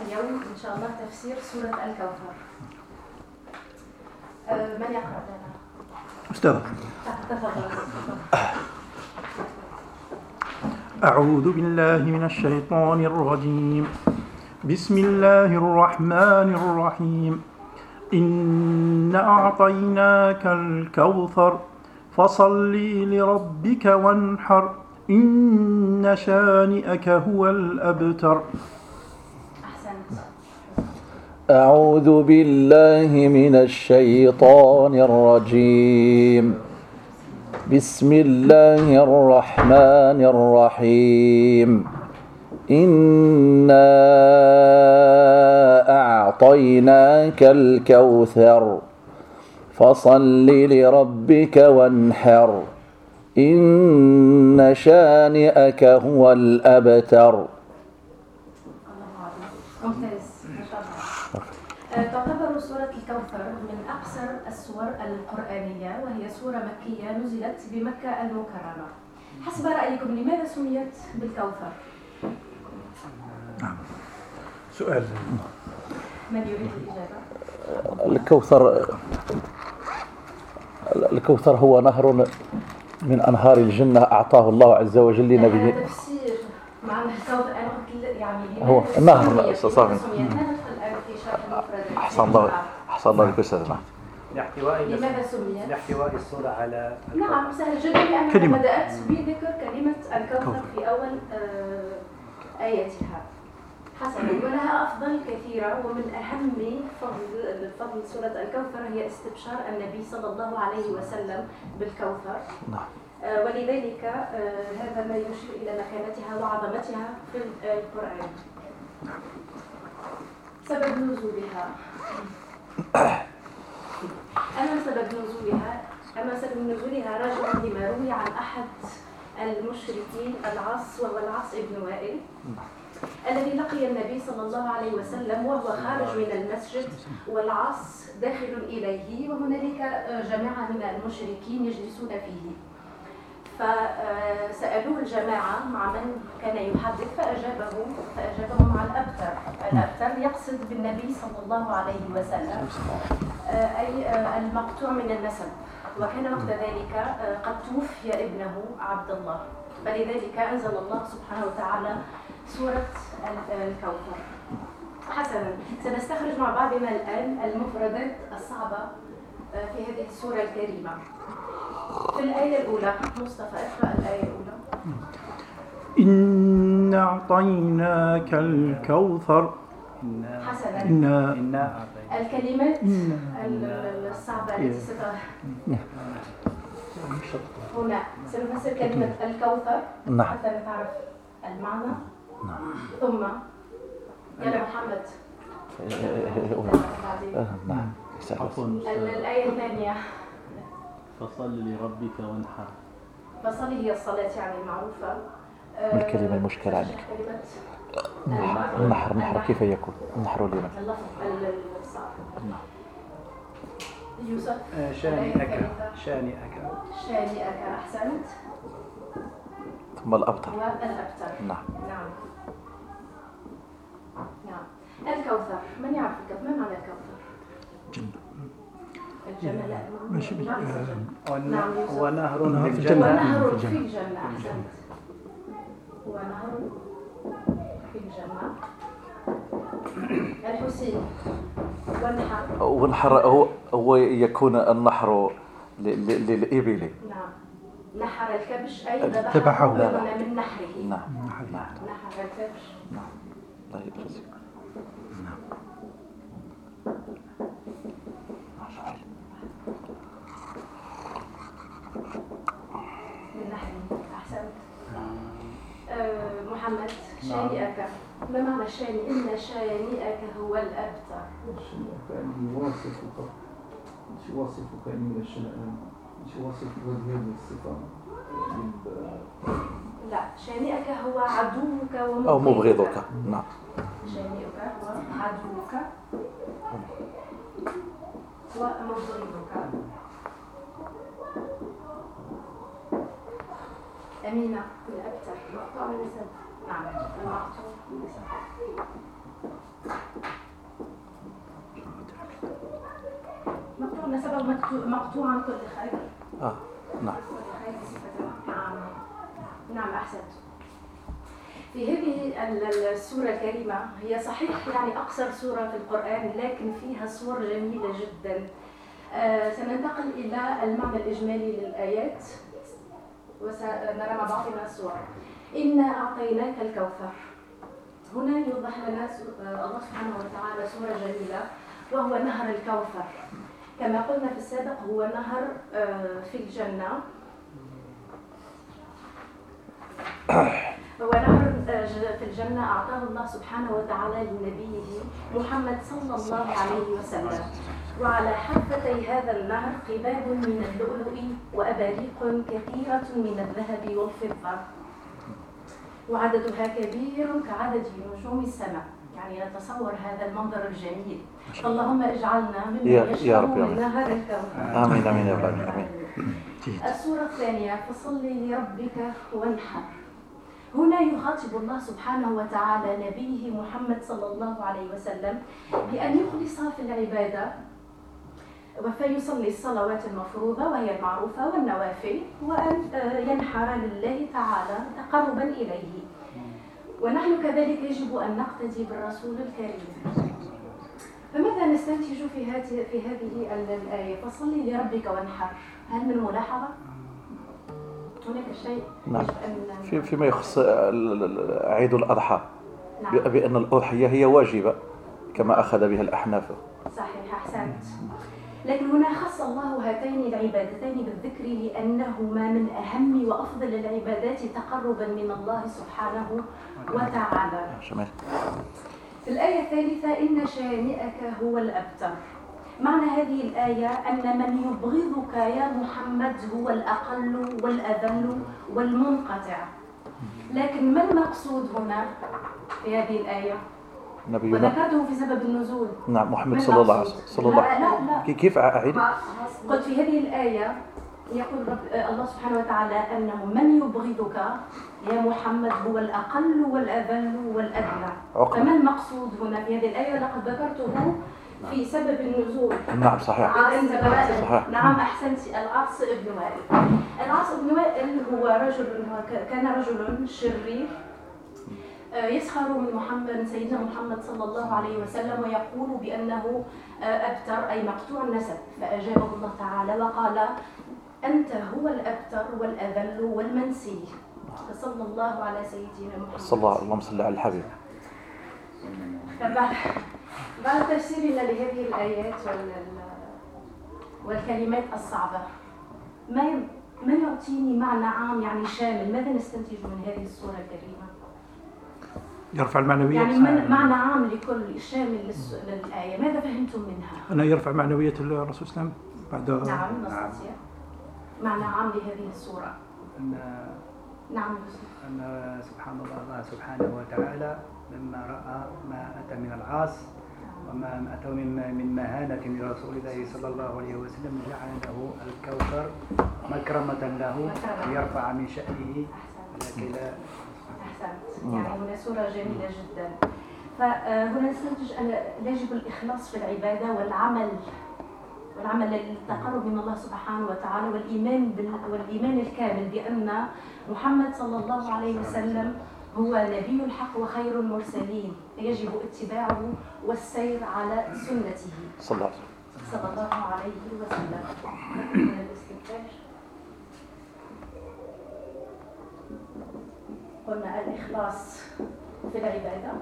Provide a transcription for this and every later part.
اليوم إن شاء الله تفسير سورة الكوثر. آه، من يقرأ لنا؟ تفضل. أعوذ بالله من الشيطان الرجيم. بسم الله الرحمن الرحيم. إن أعطيناك الكوثر فصل لربك وانحر. إن شانئك هو الأبتر. أعوذ بالله من الشيطان الرجيم. بسم الله الرحمن الرحيم. إنا أعطيناك الكوثر. فصل لربك وانحر. إن شانئك هو الأبتر. الله أعلم ممتاز ما شاء الله آه، تعتبر سورة الكوثر من أقصر السور القرآنية وهي سورة مكية نزلت بمكة المكرمة حسب رأيكم لماذا سميت بالكوثر؟ سؤال من يريد الإجابة؟ الكوثر الكوثر هو نهر من أنهار الجنة أعطاه الله عز وجل لنبيه هذا تفسير معنى الكوثر يعني هو سميت؟ صافي. أحسن الله أحسن الله لك أستاذنا. لاحتواء لماذا سميت؟ لاحتواء الصورة على نعم سهل جدا لأنها كلمة. بدأت بذكر كلمة الكوثر في أول آه، آياتها. حسنا ولها أفضل كثيرة ومن أهم فضل فضل سورة الكوثر هي استبشار النبي صلى الله عليه وسلم بالكوثر. نعم. آه، ولذلك آه، هذا ما يشير إلى مكانتها وعظمتها في القرآن. سبب نزولها. أما سبب نزولها أما سبب نزولها راجع لما روي عن أحد المشركين العاص وهو العاص بن وائل الذي لقي النبي صلى الله عليه وسلم وهو خارج من المسجد والعاص داخل إليه وهنالك جماعة من المشركين يجلسون فيه. فسألوه الجماعة مع من كان يحدث فأجابهم فأجابهم عن الأبتر. الأبتر يقصد بالنبي صلى الله عليه وسلم آه، أي آه، المقطوع من النسب. وكان وقت ذلك آه، قد توفي ابنه عبد الله. فلذلك أنزل الله سبحانه وتعالى سورة ال- الكوثر حسنا سنستخرج مع بعضنا الآن المفردات الصعبة في هذه السورة الكريمة. في الآية الأولى مصطفى اقرأ الآية الأولى. إن أعطيناك الكوثر. حسنا. إنا إنا الكلمات الصعبة التي ست هنا سنفسر كلمة الكوثر نعم. حتى نتعرف المعنى. ثم محمد. بعدين. آه، نعم. عفوا ال- أستاذ. الآية الثانية. فصل لربك وانحر. فصلي هي الصلاة يعني المعروفة آه، ما الكلمة المشكلة عندك؟ كلمة النحر النحر كيف يكون؟ النحر لمن اللفظ ال- الصعب يوسف. آه، شانئك. شانئك. شانئك. أحسنت. ثم الأبتر. والأبتر نعم. نعم. نعم. الكوثر. من يعرف الكوثر ما معنى الكوثر؟ جنة. الجنة لا ماشي. بال- نعم، ون- نعم، يوسف. ونهر نهر في الجنة. ونهر في في الجنة. أحسنت ونهر في الجنة. الحسين. والنحر. والنحر هو هو يكون النحر ل- ل- للإبل. نعم. نحر الكبش أي ذبحه. ذبح. من نحره. نعم. نحر. نعم. نحر الكبش. لا يجوز من نحره أحسنت آه، محمد شانئك ما معنى شاني إن شانئك هو الأبتر. كأنه يواصفك مش يواصفك من الشنآن مش يواصف هذه الصفة لا شانئك هو عدوك ومبغضك. أو مبغضك. نعم. شانئك هو عدوك ومبغضك. أمينة الأبتر. مقطوع من النسب نعم مقطوع مقطوع عن كل خير آه نعم كل خير نعم احسنت في هذه السورة الكريمة هي صحيح يعني أقصر سورة في القرآن لكن فيها صور جميلة جدا. آه سننتقل إلى المعنى الإجمالي للآيات. وسنرى مع بعضنا الصور إنا أعطيناك الكوثر. هنا يوضح لنا آه، الله سبحانه وتعالى صورة جميلة وهو نهر الكوثر. كما قلنا في السابق هو نهر آه، في الجنة. هو نهر آه، في الجنة أعطاه الله سبحانه وتعالى لنبيه محمد صلى الله عليه وسلم. وعلى حفتي هذا النهر قباب من اللؤلؤ وأباريق كثيرة من الذهب والفضة. وعددها كبير كعدد نجوم السماء. يعني نتصور هذا المنظر الجميل. اللهم اجعلنا ممن رب. نهر الكوثر آمين آمين يا رب. آمين السورة الثانية فصل لربك وانحر. هنا يخاطب الله سبحانه وتعالى نبيه محمد صلى الله عليه وسلم بأن يخلص في العبادة فيصلي الصلوات المفروضة وهي المعروفة والنوافل وأن آه، ينحر لله تعالى تقربا إليه. ونحن كذلك يجب أن نقتدي بالرسول الكريم. فماذا نستنتج في هذه في هذه ال- الآية؟ فصل لربك وانحر. هل من ملاحظة؟ هناك شيء نعم. في فيما يخص عيد الأضحى. نعم. بأن الأضحية هي واجبة كما أخذ بها الأحناف. صحيح أحسنت. لكن هنا خص الله هاتين العبادتين بالذكر لأنهما من أهم وأفضل العبادات تقربا من الله سبحانه وتعالى. في الآية الثالثة إن شانئك هو الأبتر. معنى هذه الآية أن من يبغضك يا محمد هو الأقل والأذل والمنقطع. لكن ما المقصود هنا في هذه الآية؟ نبينا. وذكرته في سبب النزول. نعم محمد صلى الله عليه؟ وسلم. صلى الله عليه لا لا. كي- كيف أعيد؟ قلت في هذه الآية يقول رب آه، الله سبحانه وتعالى أنه من يبغضك يا محمد هو الأقل والأذل والأدنى. فما المقصود هنا في هذه الآية؟ لقد ذكرته في سبب النزول. نعم صحيح. صحيح. نعم أحسنت. العاص بن وائل العاص بن وائل هو رجل كان رجل شرير. يسخر من محمد سيدنا محمد صلى الله عليه وسلم ويقول بأنه آه، أبتر أي مقطوع النسب. فأجابه الله تعالى وقال أنت هو الأبتر والأذل والمنسي. فصلى الله على سيدنا محمد. صلى الله اللهم صل على الحبيب. فبعد بعد تفسيرنا لهذه الآيات وال والكلمات الصعبة ما ما يعطيني معنى عام يعني شامل؟ ماذا نستنتج من هذه الصورة الكريمة؟ يرفع المعنويات يعني من معنى عام لكل شامل للآية ماذا فهمتم منها؟ أنا يرفع معنويات الرسول صلى الله عليه وسلم بعد نعم نستطيع معنى عام لهذه الصورة أن نعم. أن سبحان الله الله سبحانه وتعالى لما رأى ما أتى من العاص وما أتى من من مهانة لرسول الله صلى الله عليه وسلم جعل له الكوثر مكرمة له. ليرفع من شأنه أحسنت لكن يعني هنا صورة جميلة جدا. فهنا نستنتج أن يجب الإخلاص في العبادة والعمل والعمل للتقرب من الله سبحانه وتعالى والإيمان بال... والإيمان الكامل بأن محمد صلى الله عليه وسلم هو نبي الحق وخير المرسلين. يجب اتباعه والسير على سنته. صلى الله عليه وسلم صلى الله عليه وسلم من الاستنتاج قلنا الإخلاص في العبادة.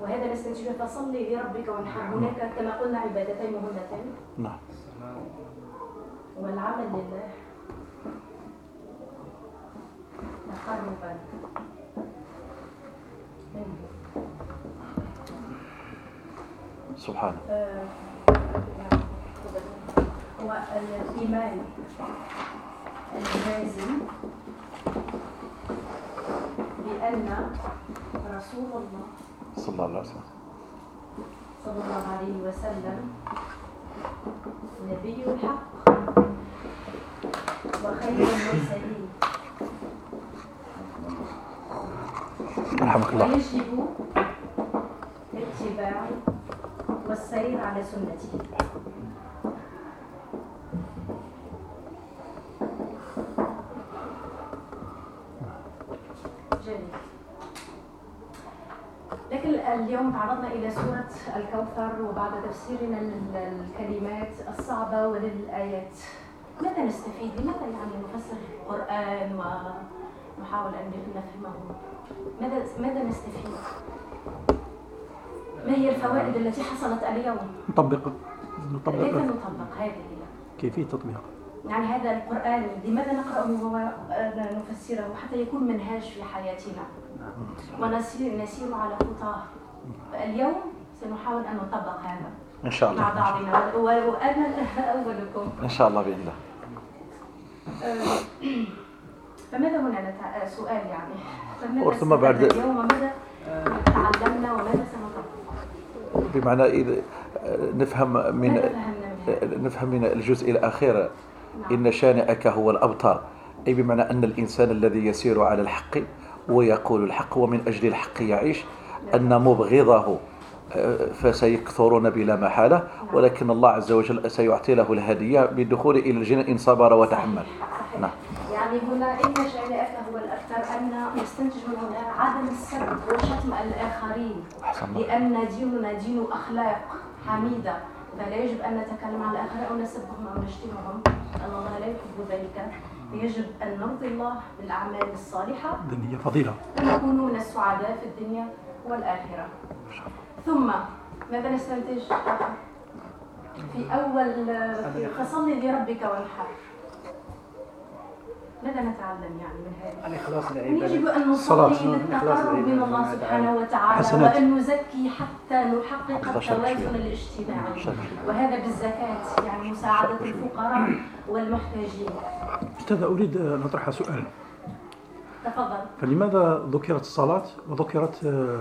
وهذا نستنتجه فصلي لربك وانحر. هناك كما قلنا عبادتين مهمتين. نعم. والعمل لله. تقربا منه سبحانه. آه، هو الإيمان. الجازم بأن رسول الله صلى الله عليه وسلم. صلى الله عليه وسلم نبي الحق وخير المرسلين. رحمك الله. ويجب اتباع والسير على سنته. لكن اليوم تعرضنا إلى سورة الكوثر وبعد تفسيرنا للكلمات الصعبة وللآيات ماذا نستفيد؟ لماذا يعني نفسر القرآن ونحاول أن نفهمه؟ ماذا ماذا نستفيد؟ ما هي الفوائد التي حصلت اليوم؟ نطبق كيف نطبق نطبق هذه هي؟ كيفية تطبيق يعني هذا القرآن لماذا نقرأه ونفسره حتى يكون منهاج في حياتنا. ونسير نسير على خطاه اليوم سنحاول أن نطبق هذا إن شاء مع الله بعضنا وأنا أولكم. إن شاء الله بإذن الله. آه، فماذا هنا؟ نتع... سؤال يعني. فماذا ورثم بعد- اليوم؟ وماذا تعلمنا؟ وماذا سنطبق؟ بمعنى إذا نفهم من؟ نفهم من الجزء الأخير. نعم. إن شانئك هو الأبتر. أي بمعنى أن الإنسان الذي يسير على الحق ويقول الحق ومن أجل الحق يعيش أن مبغضه آه، فسيكثرون بلا محالة. ولكن الله عز وجل سيعطي له الهدية بالدخول إلى الجنة إن صبر وتحمل. نعم. يعني هنا إن شانئك هو الأكثر أن نستنتج من هنا عدم السب وشتم الآخرين. لأن ديننا دين أخلاق حميدة. فلا يجب أن نتكلم عن الآخرين أو نسبهم أو نشتمهم أن الله لا يحب ذلك فيجب أن نرضي الله بالأعمال الصالحة. هي فضيلة. ونكون من السعداء في الدنيا والآخرة. ثم ماذا نستنتج؟ في أول في فصل لربك وانحر. ماذا نتعلم يعني من هذا؟ الإخلاص أن للعبادة يجب أن. نصلي للتقرب من الله سبحانه وتعالى حسنات. وأن نزكي حتى نحقق التوازن. الاجتماعي. وهذا بالزكاة يعني مساعدة الفقراء والمحتاجين أستاذ أريد أن أطرح سؤال تفضل فلماذا ذكرت الصلاة وذكرت آه،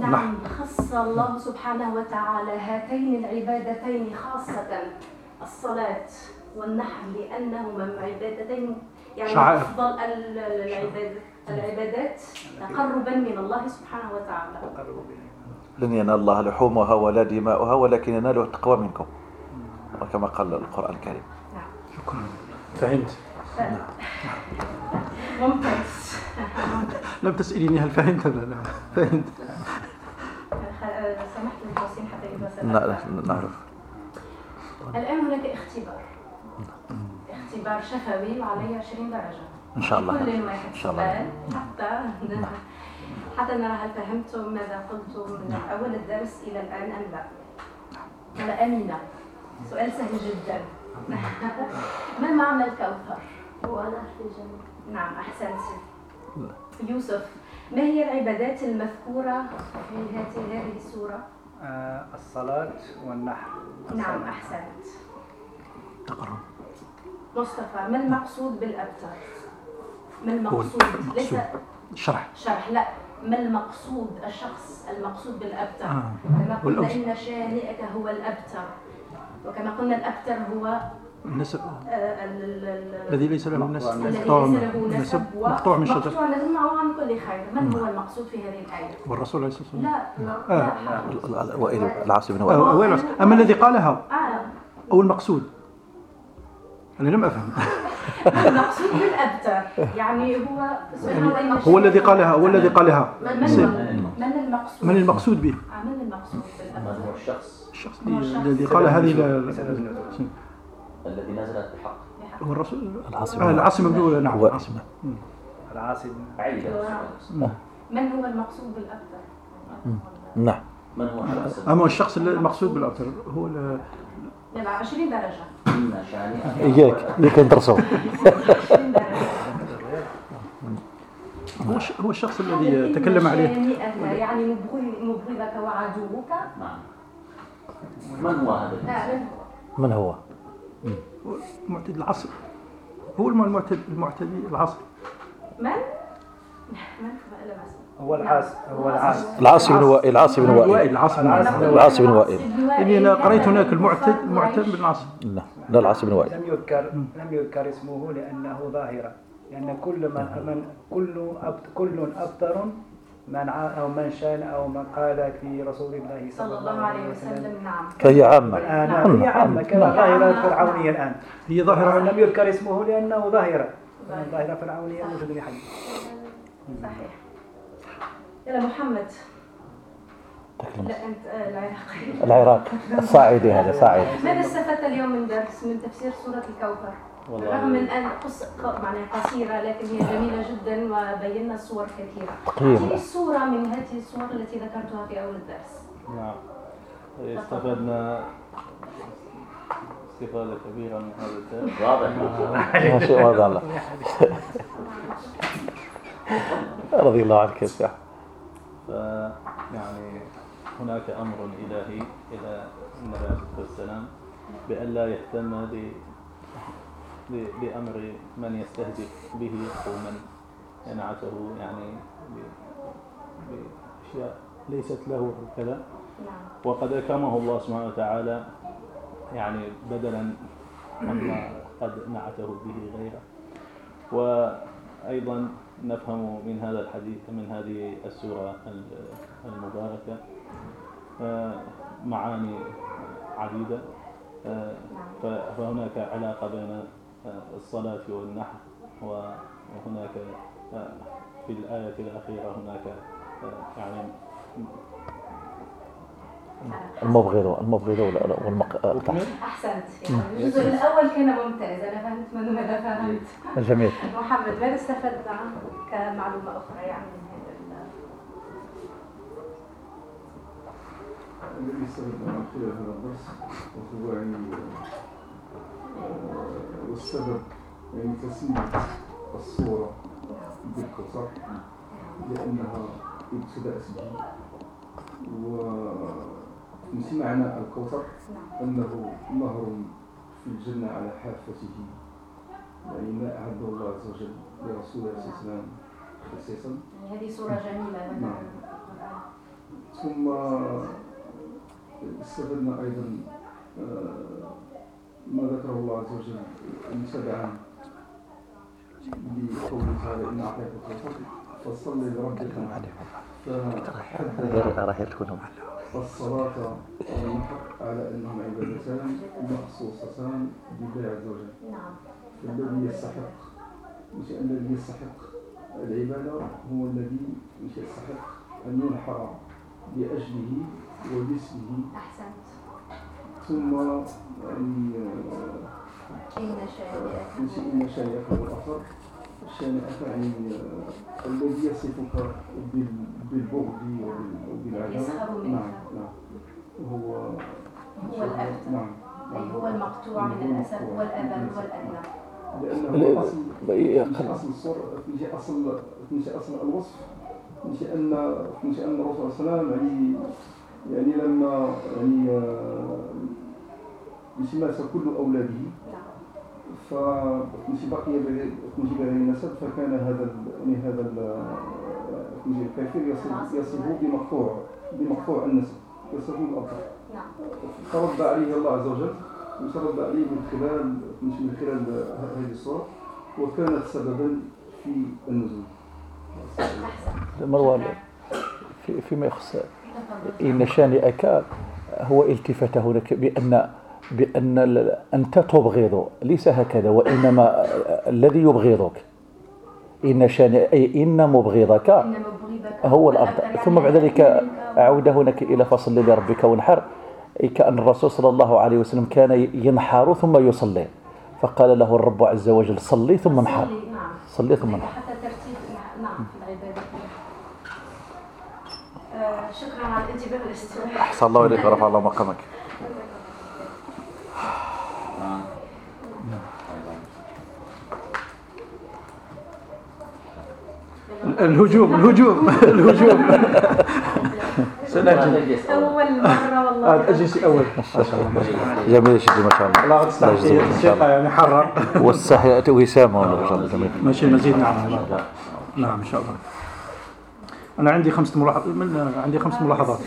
نعم خص الله سبحانه وتعالى هاتين العبادتين خاصة الصلاة والنحر لأنهما عبادتين يعني شعائر. أفضل ال- العبادات العبادات تقربا من الله سبحانه وتعالى. لن ينال الله لحومها ولا دماؤها ولكن يناله التقوى منكم وكما قال القرآن الكريم. نعم. شكرا. فهمت ممتاز. لم تسأليني هل فهمت ولا لا. فهمت. سمحت للتوصيل حتى إذا سألت. نعرف. الآن هناك اختبار. اختبار شفوي وعليه 20 درجة. إن شاء الله. كل واحد إن شاء الله. حتى حتى نرى هل فهمتم ماذا قلت من أول الدرس إلى الآن أم لا؟ أنا أمينة. سؤال سهل جدا. ما معنى الكوثر؟ هو نهر في الجنة نعم أحسنت. يوسف ما هي العبادات المذكورة في هذه هذه السورة؟ آه، الصلاة والنحر. نعم. أحسنت. تقرب. مصطفى ما المقصود بالأبتر؟ ما هو المقصود؟ ليس. شرح. شرح لا. ما المقصود؟ الشخص المقصود بالأبتر. آه. كما قلنا إن شانئك هو الأبتر. وكما قلنا الأبتر هو النسب. آه، ال- ال- ال- الذي ليس له نسب. الذي مقطوع ليس من له نسب مقطوع من شجر. مقطوع عن كل خير. من هو المقصود في هذه الآية؟ والرسول عليه الصلاة والسلام. لا لا آه. وائل العاص بن آه، وائل؟ أما الذي قالها آه. أو المقصود. أنا لم أفهم. المقصود بالأبتر. يعني هو هو الذي قالها هو الذي قالها. من المقصود؟ من المقصود؟ به. آه، من المقصود من بالأبتر هو الشخص؟ الشخص. الذي قال هذه. الذي نزلت بحق هو الرسول؟ العاص آه، بن بن نعم العاصي عيدة من هو المقصود بالأبتر؟ نعم. من هو الشخص؟ المقصود بالأبتر؟ هو يلا 20 درجة. إياك إياك ندرسوا 20 درجة. هو هو الشخص الذي تكلم عليه؟ يعني مبغض- مبغضك وعدوك. نعم من هو هذا؟ من هو؟ معتدي العصر. هو الم- المعتدي المعتدي العصر. من؟ من؟ هو العاص هو العاص. العاص بن وائل العاص بن وائل. العاص بن وائل. العاص بن وائل. إني أنا قريت هناك المعتد المعتد بن العاص. لا لا العاص بن وائل. لم يذكر لم يذكر اسمه لأنه ظاهرة. لأن كل من من كل أب كل أبتر من أو من شان أو من قال في رسول الله صلى الله عليه وسلم. نعم. فهي نعم. هي عامة. كما. ظاهرة فرعونية الآن. هي ظاهرة لم يذكر اسمه لأنه ظاهرة. ظاهرة. فرعونية موجودة بحي صحيح. يلا محمد تكلم. لا أنت آه، العراقي العراق الصاعدي هذا صاعد ماذا استفدت اليوم من درس من تفسير سورة الكوثر؟ والله. رغم من أن قص... ق- معناها قصيرة لكن هي جميلة جدا وبينا صور كثيرة. تقييم. صورة من هذه الصور التي ذكرتها في أول الدرس. نعم استفدنا استفادة كبيرة من هذا الدرس واضح شيء واضح الله رضي الله عنك يا شيخ فيعني هناك أمر إلهي إلى النبي عليه الصلاة والسلام بأن لا يهتم بأمر من يستهزئ به أو من ينعته يعني بأشياء ليست له هكذا نعم. وقد أكرمه الله سبحانه وتعالى يعني بدلا عما قد نعته به غيره وأيضا نفهم من هذا الحديث من هذه السورة ال- المباركة. معاني عديدة. فهناك علاقة بين آه، الصلاة والنحر وهناك آه، في الآية الأخيرة هناك آه، يعني المبغض المبغض وال- والمق... أكمل أحسنت. يعني الجزء الأول كان ممتاز، أنا فهمت من ماذا فهمت. جميل. محمد ماذا استفدت كمعلومة أخرى يعني من هذا ال- الذي استفدنا من خلال هذا الدرس وهو يعني آه، والسبب يعني تسمية الصورة بالكوثر لأنها ابتدأت به وسمعنا الكوثر أنه نهر في الجنة على حافته. يعني ما أعده الله عز وجل لرسول الله صلى الله عليه وسلم خصيصا. يعني هذه صورة جميلة. نعم. ثم استفدنا أيضا آه، ما ذكره الله عز وجل متابعا لقوله تعالى إن أعطيك الكوثر فصل لربك. فحدد راح يدخلهم الصلاة والنحر على أنهم عبادتان مخصوصتان بالله عز وجل نعم. الذي يستحق مش الذي يستحق العبادة هو الذي مش يستحق أن ينحر لأجله وباسمه أحسنت. ثم يعني إن شانئك مش إن هو شانئك يعني الذي يصفك بال- بالبغض وبال- وبالعداوة. نعم نعم. هو هو الأبتر. نعم أي هو المقطوع من الأسد والأبد والأدنى. لأنه أصل أصل الصور مش اصل مش أصل الوصف. مش ان مش ان الرسول صلى الله عليه وسلم يعني يعني لما يعني آه، مش مات كل أولاده. نعم. فمش بقي بغير- مش بغير نسب فكان هذا يعني هذا مش الكافر يصف يصفه بمقطوع بمقطوع النسب يصفه نعم. فرد عليه الله عز وجل وترد عليه من خلال من خلال هذه الصورة وكانت سببا في النزول. مروان فيما يخص. إن شانئك هو التفت هناك بأن بأن ال- أنت تبغض ليس هكذا وإنما الذي يبغضك. إن شانئ أي إن مبغضك إن مبغضك هو. الأفضل ثم بعد ذلك أعود هناك إلى فصل لربك وانحر. كأن الرسول صلى الله عليه وسلم كان ينحر ثم يصلي. فقال له الرب عز وجل صلي ثم انحر. صلي، نعم. صلي ثم انحر. حتى ترتيب نعم في العبادة. آه، شكرا على الانتباه والاستماع. أحسن الله إليك ورفع الله مقامك آه. الهجوم الهجوم الهجوم. أول. أول مرة والله. هذا اجلسي اول ما شاء الله. جميل شدي ما شاء الله الله الله. يعني حرر. وسامة ما شاء الله جميل. ماشي مزيد نعم. نعم إن شاء الله. أنا عندي خمس ملاحظات من عندي خمس ملاحظات.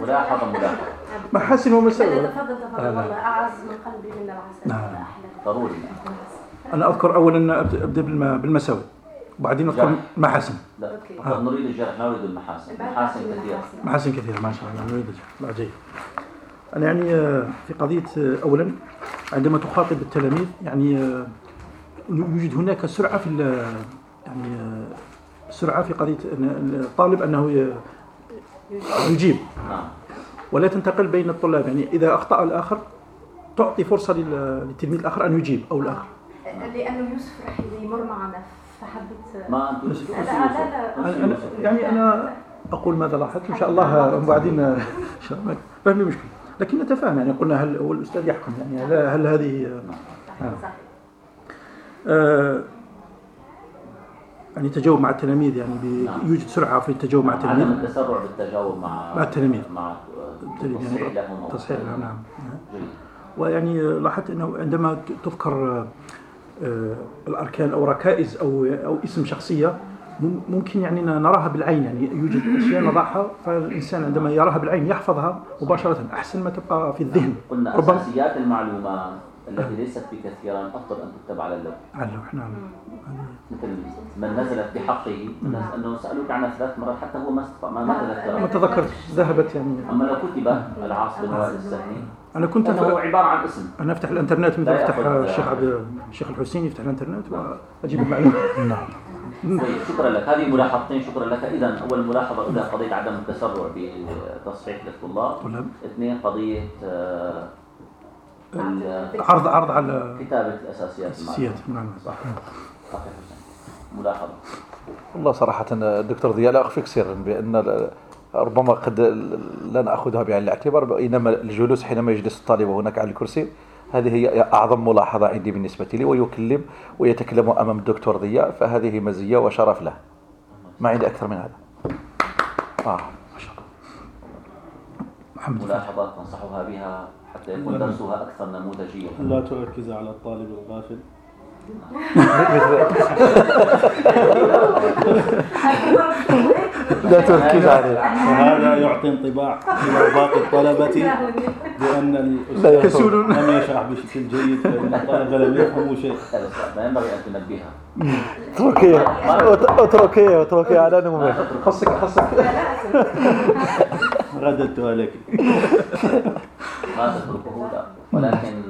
ملاحظة. محاسن لا ومساوئ لا تفضل تفضل لا. والله أعز من قلبي من العسل. نعم. ضروري. أنا أذكر اولا ابدا بالم- بالمساوئ. وبعدين ندخل جرح. محاسن لا نريد الجرح لا نريد المحاسن. المحاسن كثيرة المحاسن. محاسن كثيرة ما شاء الله نريد لا جيد. أنا يعني آه، في قضية آه، أولا عندما تخاطب التلاميذ يعني آه، يوجد هناك سرعة في يعني سرعة في قضية أن الطالب أنه ي- يجيب. نعم. ولا تنتقل بين الطلاب. يعني إذا أخطأ الآخر تعطي فرصة لل- للتلميذ الآخر أن يجيب لأنه يوسف رح يمر معنا فحبيت ما أنت يوسف لا لا لا أنا أنا يعني أنا أقول ماذا لاحظت إن شاء الله وبعدين إن شاء الله. ما في مشكلة. لكن نتفاهم يعني قلنا هل هو الأستاذ يحكم يعني هل, هل هذه صحيح صحيح آه. يعني تجاوب مع التلاميذ يعني بي- يوجد سرعة في التجاوب مع عدم التلاميذ؟ التسرع بالتجاوب مع مع التلاميذ. مع التلاميذ تصحيح يعني لهم تصحيح نعم نعم. جيد. ويعني لاحظت أنه عندما تذكر الأركان أو ركائز أو أو اسم شخصية مم- ممكن يعني نراها بالعين. يعني يوجد أشياء نضعها فالإنسان عندما يراها بالعين يحفظها مباشرة أحسن ما تبقى في الذهن. قلنا ربما أساسيات المعلومات التي ليست بكثيرا أفضل أن تكتب على اللوح على اللوح نعم. مثل من نزلت بحقه الناس أنه سألوك عنها ثلاث مرات حتى هو ما ما ما ما تذكر. تذكرت ذهبت يعني. أما لو كتب العاص بن وائل السهمي أنا كنت أف- عبارة عن اسم. أنا أفتح الإنترنت مثل أفتح الشيخ عبد الشيخ الحسيني يفتح الإنترنت واجيب المعلومة. نعم. طيب شكرا لك. هذه ملاحظتين شكرا لك. إذا أول ملاحظة أولى قضية عدم التسرع بتصحيح للطلاب. طلاب. اثنين قضية آه، عرض عرض على كتابة الأساسيات. السياسات المعلومة. نعم. صح. ملاحظة. والله صراحة الدكتور ضياء لا أخفيك سرا بأن ال- ربما قد لا نأخذها بعين الاعتبار بينما الجلوس حينما يجلس الطالب هناك على الكرسي هذه هي أعظم ملاحظة عندي بالنسبة لي ويكلم ويتكلم أمام الدكتور ضياء فهذه مزية وشرف له. ما عندي أكثر من هذا. آه. محمد ملاحظات تنصحها بها حتى يكون درسها أكثر نموذجية. لا تركز على الطالب الغافل. لا تركيز عليه. وهذا يعطي انطباع إلى باقي الطلبة بأن الأستاذ كسول. لم يشرح بشكل جيد فإن الطلبة لم يفهموا شيء. لا ينبغي أن تنبهها. اتركيه اتركيه اتركيه على نومه خصك خصك. رددتها لك ما تتركه ولكن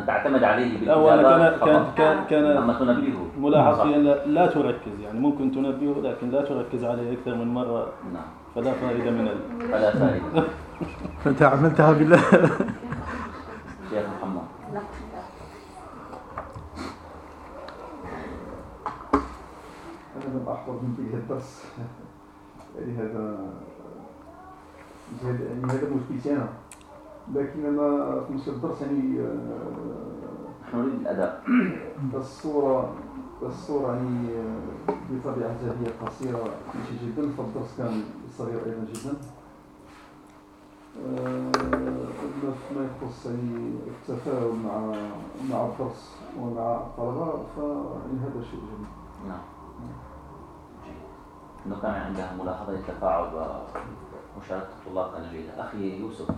أن تعتمد عليه بالإجابات كان كان كان أما كان تنبهه. ملاحظتي أن لا- تركز يعني ممكن تنبهه لكن لا تركز عليه أكثر من مرة. نعم. فلا فائدة من ال... فلا فائدة. فانت عملتها بالله. شيخ محمد. أنا لم أحضر من تلك الدرس. يعني هذا هذا- يعني هذا مشكلتي أنا. لكن أنا في نفس الدرس يعني آه، نحن نريد الأداء الصورة الصورة يعني آه، بطبيعتها هي قصيرة ماشي جدا فالدرس كان صغير أيضا جدا. آه، ما ما يخص يعني التفاعل مع مع الدرس ومع الطلبة فإن هذا شيء جميل. نعم. أنه كان عندها ملاحظة التفاعل ومشاركة الطلاب. كان جيدة أخي يوسف.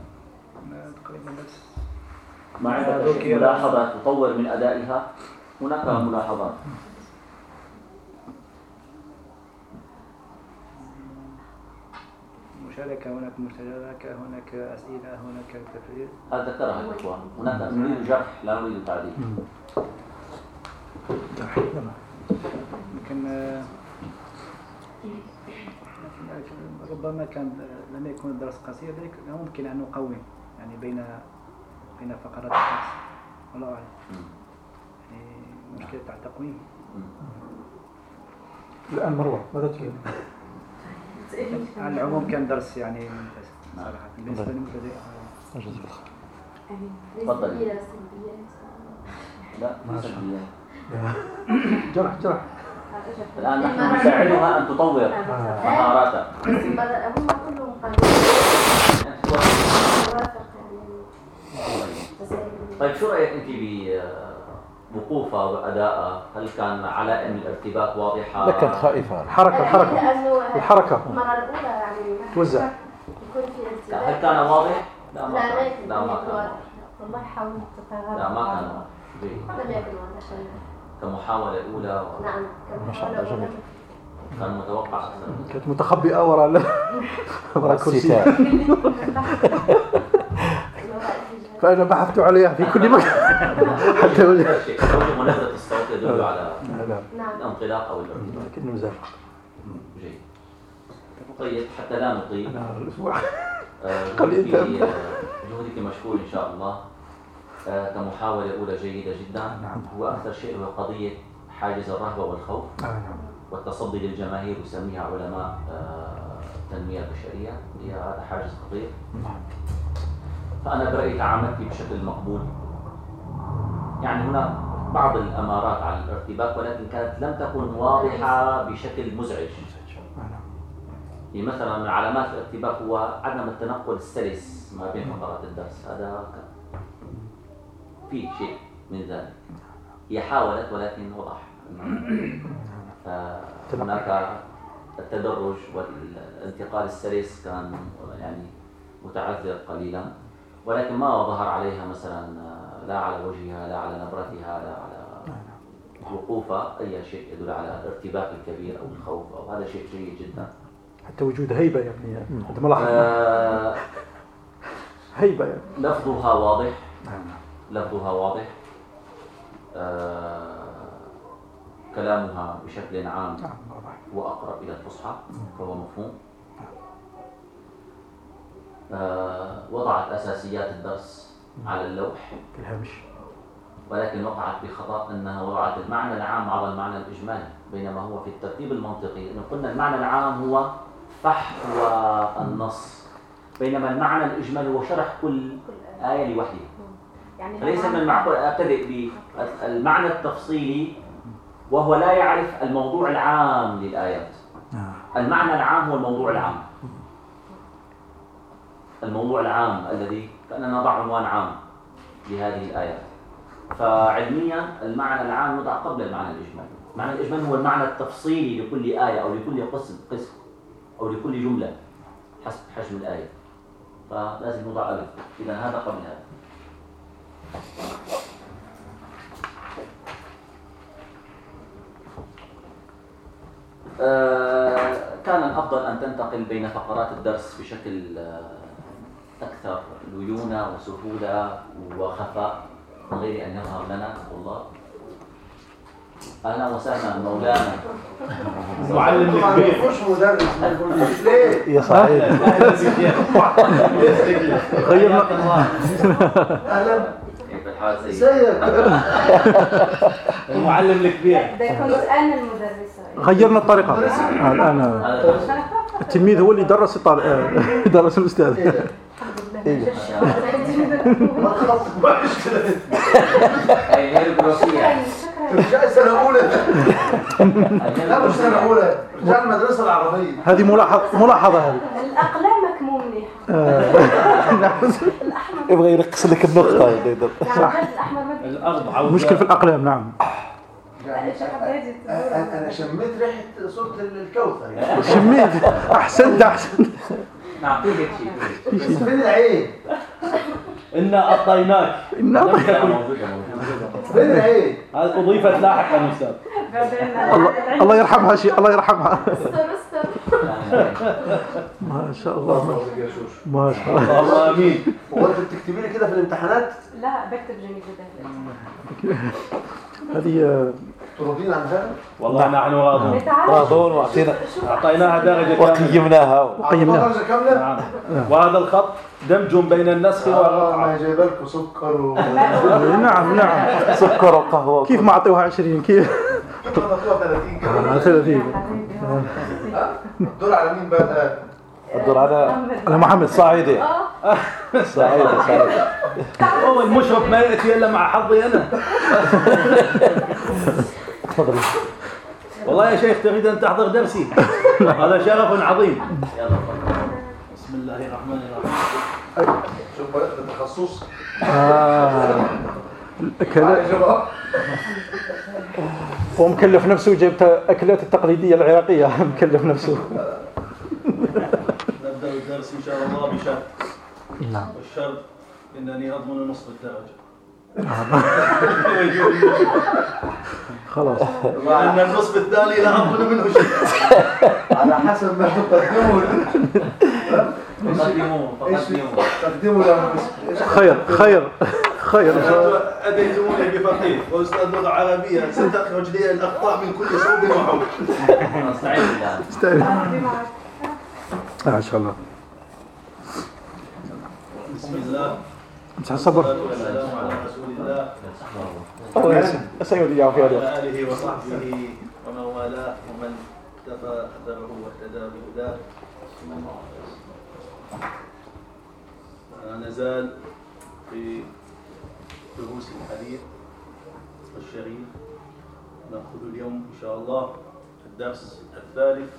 تقريبا بس ما عندك يا- ملاحظة تطور من أدائها. هناك ملاحظات. مشاركة هناك مشاركة هناك أسئلة هناك تفريغ. هذا ذكرها الإخوة؟ هناك نريد جرح لا نريد تعديل يمكن لكن ربما كان لم يكن الدرس قصير لكن ممكن أن نقوم. يعني بين بين فقرات الدرس. والله أعلم. يعني مشكلة تاع التقويم. الآن مروة ماذا تريد؟ على العموم كان درس يعني ممتاز صراحة. بالنسبة للمبتدئ. آه، تفضلي. لا ما سلبيات. جرح جرح. الآن نحن نساعدها أن تطور مهاراتها. بس بدأ- هم كلهم قالوا أنت توافق. موافق يعني تسأل طيب شو رأيك أنت بوقوفها وأدائها؟ هل كان علائم الارتباك واضحة؟ لا كانت خائفة. الحركه الحركه لأنه الحركة. المرة الأولى يعني توزع. يكون في هل كان واضح؟ لا ما لا ما كان لا ما يكون كان. والله حاولت تتغرب لا ما كان. واضح جيد. لم يكن واضح كمحاولة أولى؟ نعم ما شاء الله جميل. كان متوقع كانت متخبئة وراء وراء الستار فأنا بحثت عليها في كل مكان. حتى صوت ونبرة الصوت يدل على لا نعم. الانطلاق أو الارتباط لكن مزال جيد. طيب حتى لا نطيل. أنا الأسبوع. آه، قليل جهدك مشكور إن شاء الله. آه، كمحاولة أولى جيدة جدا. نعم. هو أكثر شيء هو قضية حاجز الرهبة والخوف. آه، نعم. والتصدي للجماهير يسميها علماء التنمية البشرية. هي هذا حاجز خطير. نعم. فأنا برأيي تعاملت بشكل مقبول. يعني هنا بعض الأمارات على الارتباك ولكن كانت لم تكن واضحة بشكل مزعج. مثلا من علامات الارتباك هو عدم التنقل السلس ما بين فقرات الدرس. هذا في شيء من ذلك. هي حاولت ولكن وضح. هناك التدرج والانتقال السلس كان يعني متعذر قليلا. ولكن ما ظهر عليها مثلا آه، لا على وجهها لا على نبرتها لا على وقوفها أي شيء يدل على الارتباك الكبير أو الخوف أو هذا شيء جيد جدا. حتى وجود هيبة يعني هذا ملاحظ آه، هيبة يعني. لفظها واضح. نعم. لفظها واضح. آه، كلامها بشكل عام نعم واضح. هو أقرب إلى الفصحى فهو مفهوم. وضعت أساسيات الدرس على اللوح. الهامش. ولكن وقعت بخطأ أنها وضعت المعنى العام على المعنى الإجمالي بينما هو في الترتيب المنطقي إنه قلنا المعنى العام هو فحوى النص بينما المعنى الإجمالي هو شرح كل آية لوحدها يعني فليس طبعاً- من المعقول أبتدئ بالمعنى التفصيلي وهو لا يعرف الموضوع العام للآيات. آه. المعنى العام هو الموضوع العام. الموضوع العام الذي كأننا نضع عنوان عام لهذه الآيات فعلميا المعنى العام يوضع قبل المعنى الإجمالي. المعنى الإجمالي هو المعنى التفصيلي لكل آية أو لكل قسم قسم أو لكل جملة حسب حجم الآية. فلازم نوضع ألف. إذا هذا قبل هذا. آه، كان الأفضل أن تنتقل بين فقرات الدرس بشكل آه، أكثر ليونة وسهولة وخفاء من غير أن يظهر لنا الطلاب أهلا وسهلا مولانا. معلم الكبير. مش مدرس ليه؟ يا صحيح. غيرنا أهلا. كيف الحال سيد؟ ازيك؟ المعلم الكبير. ده كنت أنا المدرسة غيرنا الطريقة. آه، الآن. هذا التلميذ هو اللي درس الطالب آه، درس الأستاذ. سنة أولى لا مش سنة أولى رجع المدرسة العربية هذه ملاحظة ملاحظة هذه الاقلام مكموم. منيح الاحمر يبغى يرقص لك النقطة عوجاء المشكل في الأقلام نعم. أنا شميت ريحة صوت الكوثر. شميت. أحسنت أحسنت. نعم في هيك شيء بس فين العيب؟ إنا أعطيناك. إن لا، الله موجودة موجودة فين العيب؟ هذه أضيفت لاحقا أستاذ الله يرحمها شيء الله يرحمها. استر استر ما شاء الله. ما شاء الله. اللهم آمين. هو أنت بتكتبي لي كده في الامتحانات؟ لا بكتب جميل جدا. هذه آه، ترضين عن ذلك؟ والله نحن راضون. راضون واعطينا أعطيناها درجة كاملة. وقيمناها. وقيمناها. درجة كاملة؟ نعم. وهذا الخط دمج بين النسخ آه ما جايبه لكم سكر و نعم نعم. سكر وقهوة. كيف ما أعطيوها 20 كيف؟ أنا 30 كمان 30 دول على مين بقى؟ الآن؟ الدور على على محمد. صعيدي. صعيدي صعيدي. هو المشرف ما يأتي إلا مع حظي أنا. تفضل. والله يا شيخ تريد أن تحضر درسي؟ هذا شرف عظيم. يلا. بسم الله الرحمن الرحيم. شوف بقى ده تخصص آه. الأكلات معلش بقى هو مكلف نفسه جايب أكلات التقليدية العراقية. مكلف نفسه. نبدأ الدرس إن شاء الله بشرط. نعم. والشرط إنني أضمن نصف الدرجة. خلاص. لأن النصف الثاني لا أقول منه شيء. على حسب ما فقدموه تقدموا خير خير خير. أتيتموني بفقيه. وأستاذ لغة عربية. ستخرج لي الأخطاء من كل صوب وحول نستعين الآن استعين إن شاء الله. بسم الله. مسح الصبر. والسلام على رسول الله الله يسلمك في هذا وعلى آله وصحبه ومن والاه ومن اقتفى أثره واهتدى بهداه. لا نزال في دروس الحديث الشريف. نأخذ اليوم إن شاء الله الدرس الثالث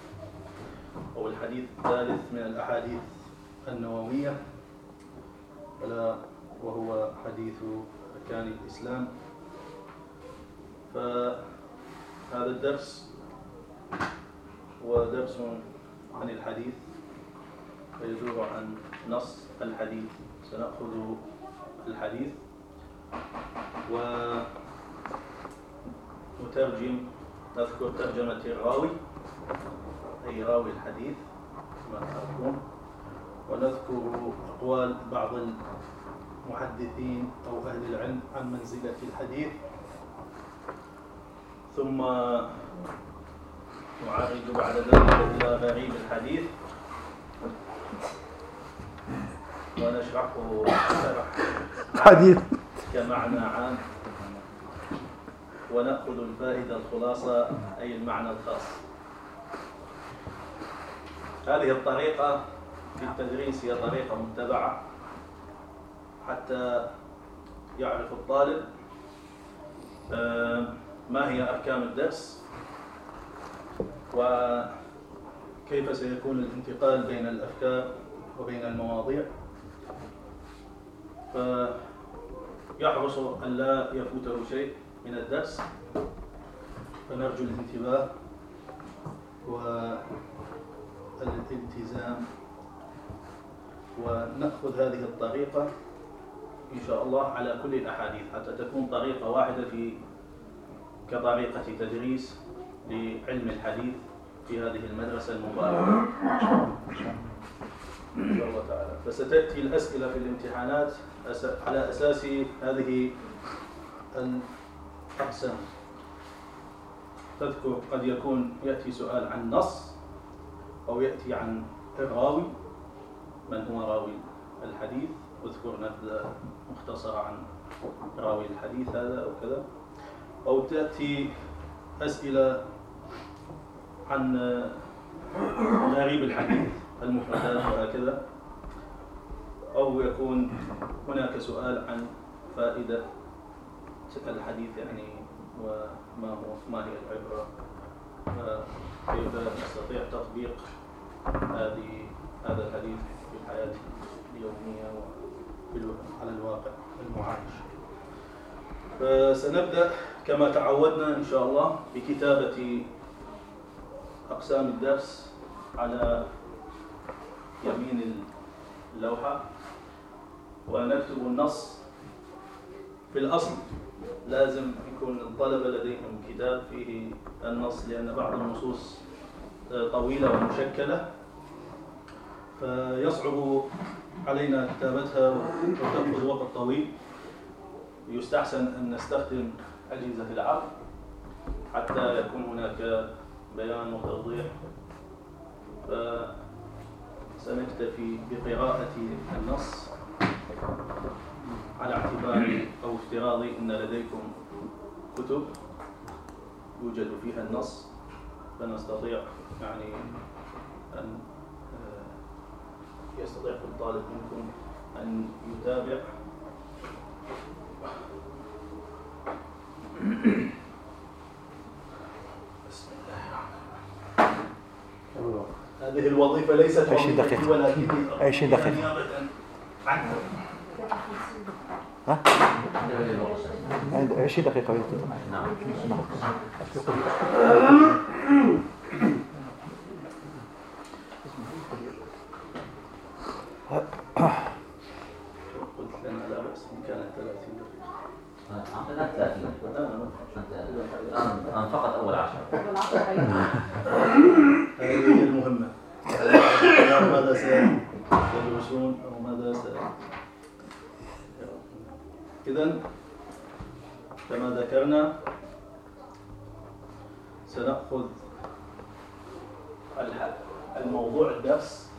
أو الحديث الثالث من الأحاديث النووية. ألا وهو حديث أركان الإسلام. فهذا الدرس هو درس عن الحديث ويدور عن نص الحديث. سنأخذ الحديث ونترجم نذكر ترجمة الراوي أي راوي الحديث كما تعرفون. ونذكر أقوال بعض المحدثين أو أهل العلم عن منزلة الحديث. ثم نعرج بعد ذلك إلى غريب الحديث. ونشرحه شرح حديث. كمعنى عام. ونأخذ الفائدة الخلاصة أي المعنى الخاص. هذه الطريقة في التدريس هي طريقة متبعة. حتى يعرف الطالب ما هي أركان الدرس وكيف سيكون الانتقال بين الأفكار وبين المواضيع. فيحرص أن لا يفوته شيء من الدرس. فنرجو الانتباه والالتزام ونأخذ هذه الطريقة. إن شاء الله على كل الأحاديث حتى تكون طريقة واحدة في كطريقة تدريس لعلم الحديث في هذه المدرسة المباركة. إن شاء الله تعالى. فستأتي الأسئلة في الامتحانات على أساس هذه الأقسام تذكر قد يكون يأتي سؤال عن نص أو يأتي عن الراوي من هو راوي الحديث؟ أذكر نبذة مختصرة عن راوي الحديث هذا أو كذا أو تأتي أسئلة عن غريب الحديث المفردات وهكذا أو يكون هناك سؤال عن فائدة الحديث يعني وما هو ما هي العبرة كيف نستطيع تطبيق هذه هذا الحديث في الحياة اليومية على الواقع المعايش فسنبدأ كما تعودنا إن شاء الله بكتابة أقسام الدرس على يمين اللوحة ونكتب النص في الأصل. لازم يكون الطلبة لديهم كتاب فيه النص لأن بعض النصوص طويلة ومشكلة. فيصعب علينا كتابتها وتأخذ وقت طويل يستحسن أن نستخدم أجهزة العرض حتى يكون هناك بيان وتوضيح. فسنكتفي بقراءة النص على اعتبار أو افتراض أن لديكم كتب يوجد فيها النص. فنستطيع يعني أن يستطيع كل طالب منكم أن يتابع بسم الله الرحمن الرحيم. هذه الوظيفة ليست 20 وظيفتي دقيقة. ولكني 20 دقيقة. نيابة عنكم ها؟ عند 20 دقيقة يمكن. نعم قلت لنا لا بأس إن كانت 30 دقيقة إذا كما ذكرنا سنأخذ الموضوع الدرس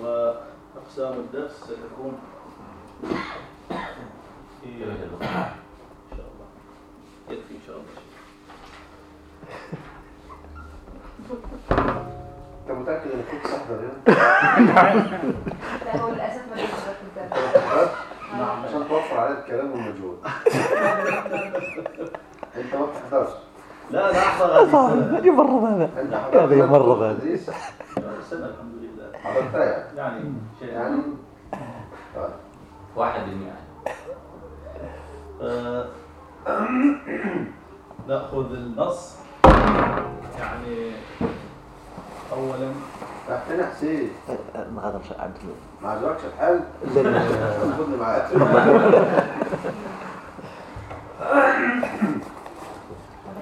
وأقسام الدرس ستكون إن شاء الله يكفي إن شاء الله انت متاكد انك كنت تحضر يعني؟ لا هو للاسف ما عشان توفر عليك الكلام والمجهود انت ما بتحضرش لا لا احضر مرة هذا هذا يمرض هذا السنة الحمد لله حضرتها يعني يعني يعني واحد آه، نأخذ النص. يعني أولا تحتنا حسين. هذا مش عند ما عجبكش الحال لا لا خدني معاك. هذا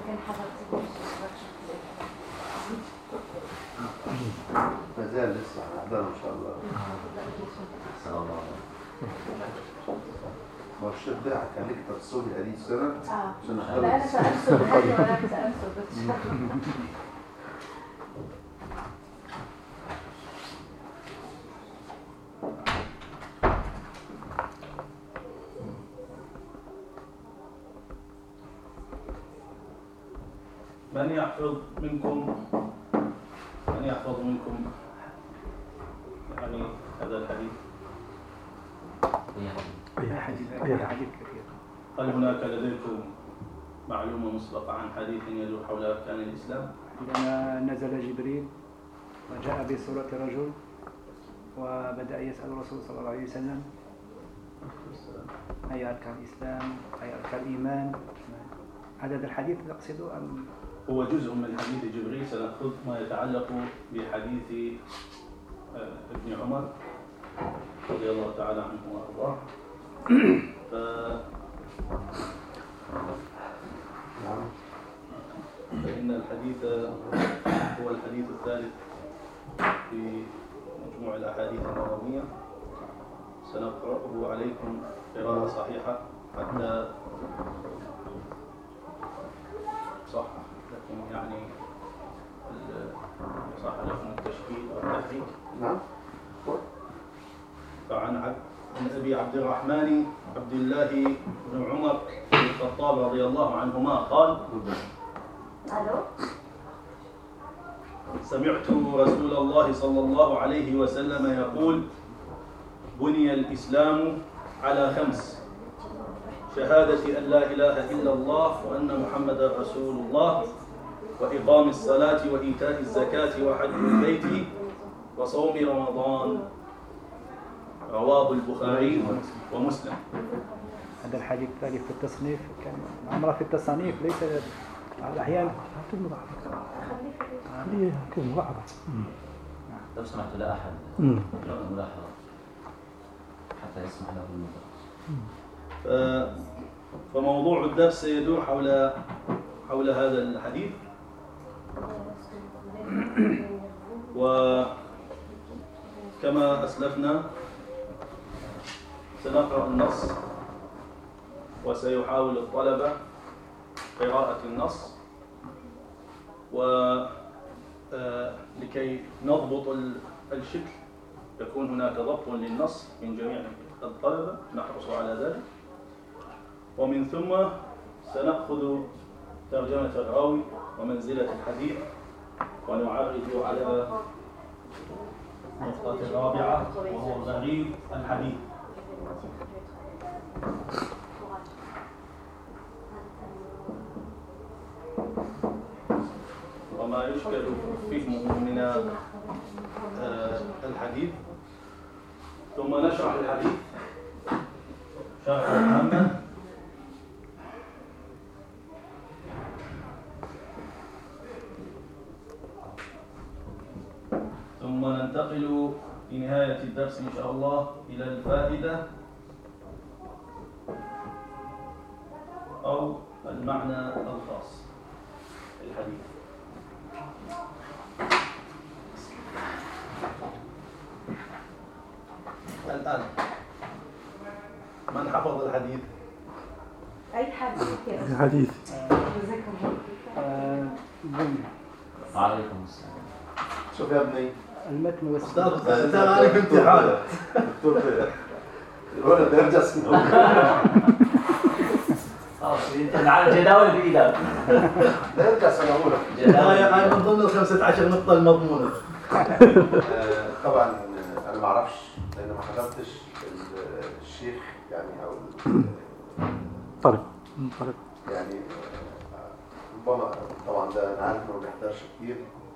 كان حضرتك ما زال لسه هنحضرها إن شاء الله. ما هو الشيخ ده هخليك تفصلي هذه السنة آه. لا أنا سألته حتى ولا سألته من يحفظ منكم؟ من يحفظ منكم؟ يعني هذا الحديث. حديث حديث كثير هل هناك لديكم معلومة مسبقة عن حديث يدور حول أركان الإسلام؟ عندما نزل جبريل وجاء بصورة رجل وبدأ يسأل الرسول صلى الله عليه وسلم أي أركان الإسلام؟ أي أركان الإيمان؟ عدد الحديث تقصده أم هو جزء من حديث جبريل سنأخذ ما يتعلق بحديث آه، ابن عمر رضي الله تعالى عنه وأرضاه. ف فإن الحديث هو الحديث الثالث في مجموع الأحاديث النبوية. سنقرأه عليكم قراءة صحيحة حتى صح لكم يعني ال- صح لكم التشكيل والتحريك نعم. فعن عبد عن أبي عبد الرحمن عبد الله بن عمر بن الخطاب رضي الله عنهما قال ألو؟ سمعت رسول الله صلى الله عليه وسلم يقول بني الإسلام على خمس شهادة أن لا إله إلا الله وأن محمدا رسول الله وإقام الصلاة وإيتاء الزكاة وحج البيت وصوم رمضان. رواه البخاري ومسلم. هذا الحديث الثالث في التصنيف كان عمرة في التصانيف ليس بعض الأحيان خليه كذا ملاحظة. لو سمحت لا أحد. ملاحظة. حتى يسمح له المدرس. ف- فموضوع الدرس سيدور حول حول هذا الحديث. وكما أسلفنا سنقرأ النص وسيحاول الطلبة قراءة النص ولكي نضبط ال- الشكل يكون هناك ضبط للنص من جميع الطلبة نحرص على ذلك. ومن ثم سنأخذ ترجمة الراوي ومنزلة الحديث ونعرض على النقطة الرابعة وهو غريب الحديث. وما يشكل فهمه من آه، الحديث. ثم نشرح الحديث. شرحا عاما ثم ننتقل في نهاية الدرس إن شاء الله إلى الفائدة أو المعنى الخاص للحديث الآن من حفظ الحديث؟ أي حديث؟ الحديث. آه، ضمن وعليكم السلام. شوف يا ابني المتن أستاذ والسند أنت عليك امتحان. دكتور ولا درجة خلاص انت على الجداول بايدك سنة أولى جداول. هاي من ضمن ال 15 نقطة المضمونة. آه، طبعا آه، أنا ما أعرفش لأن ما حضرتش ال- الشيخ يعني أو طريق طريق يعني آه، ربما طبعا ده أنا عارف إنه ما بيحضرش كتير.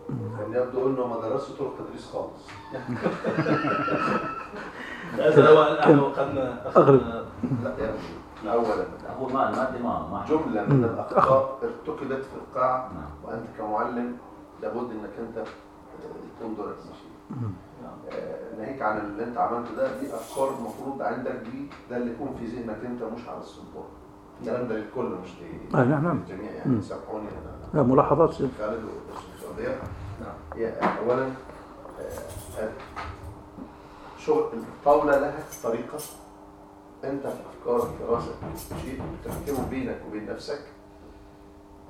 كان يبدو إنه ما درسش طرق تدريس خالص. أغلب. أخذنا لا يعني اولا ما المادة ما ما جملة من الأخطاء ارتكبت في القاعة نعم. وأنت كمعلم لابد إنك أنت آه، تنظر الشيء آه، ناهيك عن اللي أنت عملته ده دي أفكار المفروض عندك دي ده اللي يكون في ذهنك أنت مش على السلطان الكلام ده للكل مش آه، نعم، نعم. للجميع. يعني سامحوني أنا ملاحظات. خالد والسعوديه نعم. هي اولا آه، شغل الطاوله لها طريقة. أنت في أفكارك في رأسك شيء بتحكمه بينك وبين نفسك.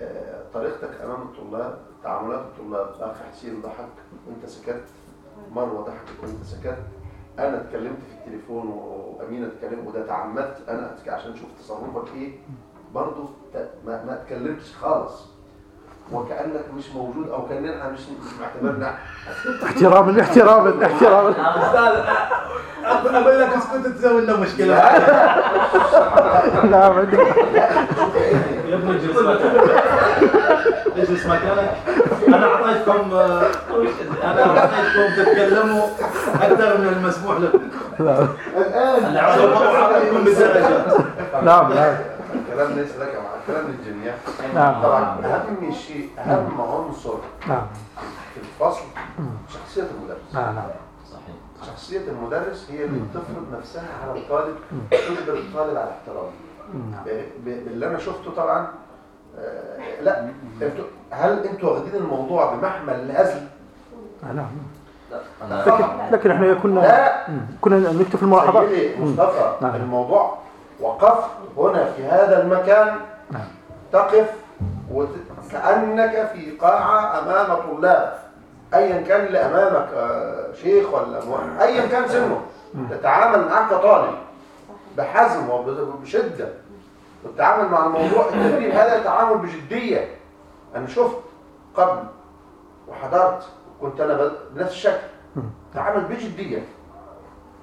آه، طريقتك أمام الطلاب تعاملات الطلاب اخ حسين ضحك وانت سكت. مروه ضحكت وأنت سكت. أنا اتكلمت في التليفون وأمينة اتكلمت وده تعمدت. أتك- عشان أشوف تصرفك إيه. برضه ما اتكلمتش خالص. وكأنك مش موجود أو كأننا مش مش معتبرنا. احتراما احتراما احتراما أقول لك اسكت تسوي لنا مشكلة. نعم عندك يا ابني اجلس مكانك اجلس مكانك أنا أعطيتكم أنا أعطيتكم تتكلموا أكثر من المسموح لكم. نعم الآن. سوف اعطيكم بدرجات نعم نعم. الكلام ليس لك مع الكلام للجميع نعم. طبعا اهم شيء أهم عنصر نعم. في الفصل شخصية المدرس. نعم نعم. صحيح. شخصية المدرس هي اللي بتفرض نفسها على الطالب تجبر الطالب على احترامه. نعم. باللي أنا شفته طبعا آه، لا أنتوا هل أنتوا واخدين الموضوع بمحمل الهزل؟ آه، نعم. لا. لكن لكن إحنا كنا لا. كنا نكتب في الملاحظات. مصطفى نعم. الموضوع وقفت هنا في هذا المكان نعم. تقف وت- كأنك في قاعة أمام طلاب. أيا كان اللي أمامك آه، شيخ ولا أيا كان سنه. تتعامل معك كطالب بحزم وبشدة وتتعامل مع الموضوع التدريب هذا تعامل بجدية أنا شفت قبل وحضرت كنت أنا بنفس الشكل. تعامل بجدية